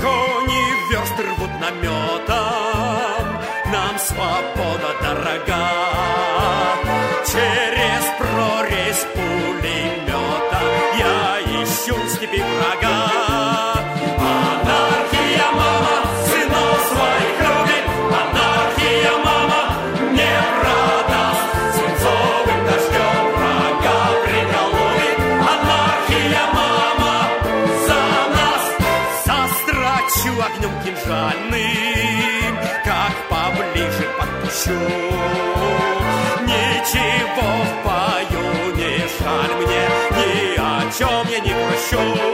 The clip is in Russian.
Кони версты рвут наметом, нам свобода дорога. Через подпущу. Ничего в бою не жаль мне, ни о чем я не прощу.